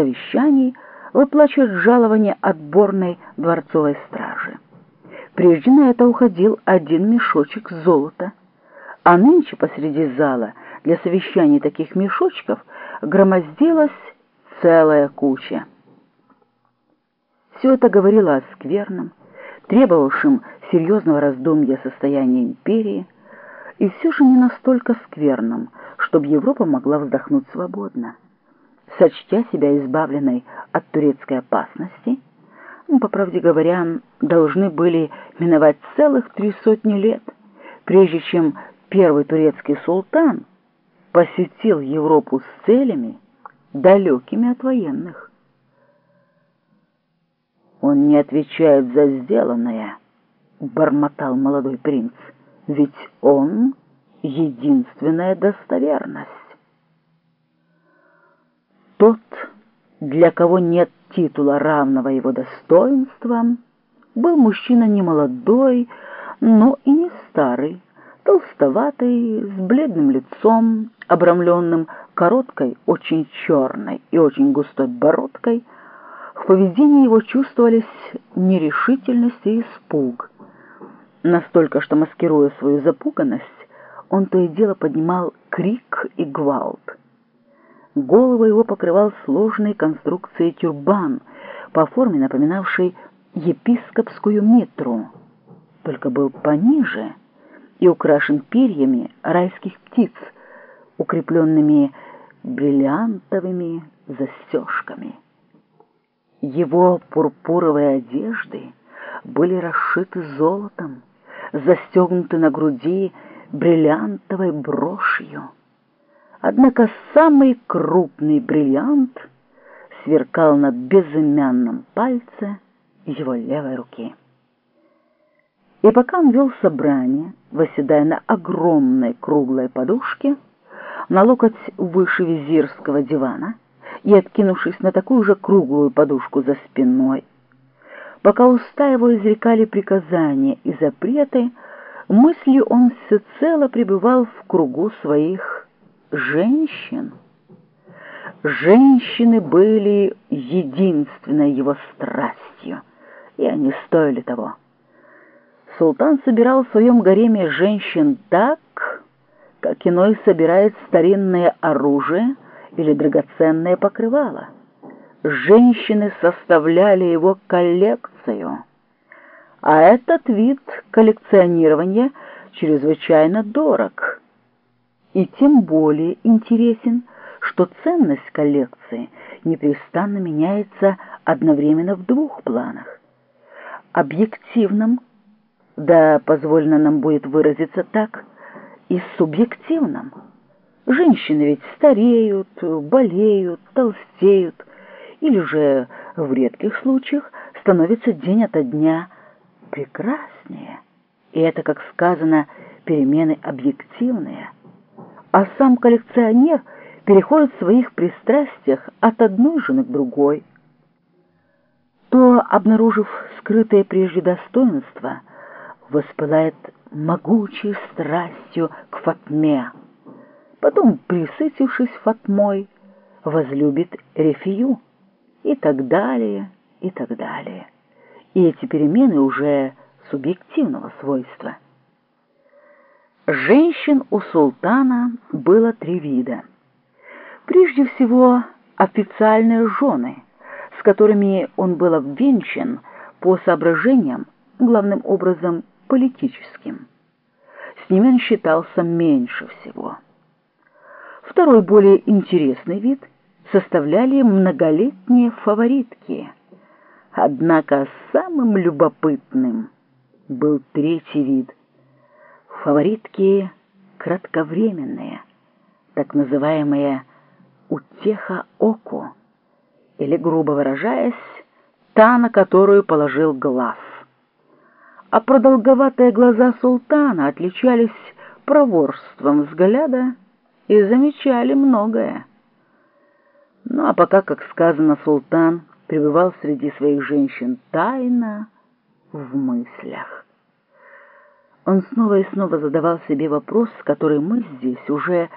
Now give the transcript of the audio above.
совещаний выплачивать жалование отборной дворцовой стражи. Прежде на это уходил один мешочек золота, а нынче посреди зала для совещаний таких мешочков громоздилась целая куча. Все это говорило о скверном, требовавшем серьезного раздумья состояния империи, и все же не настолько скверном, чтобы Европа могла вздохнуть свободно. Сочтя себя избавленной от турецкой опасности, ну, по правде говоря, должны были миновать целых три сотни лет, прежде чем первый турецкий султан посетил Европу с целями, далекими от военных. «Он не отвечает за сделанное», — бормотал молодой принц, — «ведь он — единственная достоверность». Тот, для кого нет титула равного его достоинствам, был мужчина не молодой, но и не старый, толстоватый, с бледным лицом, обрамленным короткой, очень черной и очень густой бородкой, в поведении его чувствовались нерешительность и испуг. Настолько, что, маскируя свою запуганность, он то и дело поднимал крик и гвалт. Голову его покрывал сложной конструкцией тюрбан, по форме напоминавший епископскую митру, только был пониже и украшен перьями райских птиц, укрепленными бриллиантовыми застежками. Его пурпуровые одежды были расшиты золотом, застегнуты на груди бриллиантовой брошью. Однако самый крупный бриллиант сверкал на безымянном пальце его левой руки. И пока он вел собрание, восседая на огромной круглой подушке, на локоть выше визирского дивана и откинувшись на такую же круглую подушку за спиной, пока уста его изрекали приказания и запреты, мыслью он всецело пребывал в кругу своих женщин. Женщины были единственной его страстью, и они стоили того. Султан собирал в своем гареме женщин так, как иной собирает старинное оружие или драгоценное покрывало. Женщины составляли его коллекцию, а этот вид коллекционирования чрезвычайно дорог и тем более интересен, что ценность коллекции непрестанно меняется одновременно в двух планах. Объективном, да позволено нам будет выразиться так, и субъективном. Женщины ведь стареют, болеют, толстеют, или же в редких случаях становятся день ото дня прекраснее. И это, как сказано, перемены объективные – а сам коллекционер переходит в своих пристрастиях от одной жены к другой. То, обнаружив скрытое прежде достоинство, воспылает могучей страстью к Фатме, потом, присытившись Фатмой, возлюбит Рефию и так далее, и так далее. И эти перемены уже субъективного свойства – Женщин у султана было три вида. Прежде всего, официальные жены, с которыми он был обвенчан по соображениям, главным образом политическим. С ними он считался меньше всего. Второй более интересный вид составляли многолетние фаворитки. Однако самым любопытным был третий вид – Фаворитки кратковременные, так называемые «утеха оку», или, грубо выражаясь, та, на которую положил глаз. А продолговатые глаза султана отличались проворством взгляда и замечали многое. Ну а пока, как сказано, султан пребывал среди своих женщин тайно в мыслях. Он снова и снова задавал себе вопрос, который мы здесь уже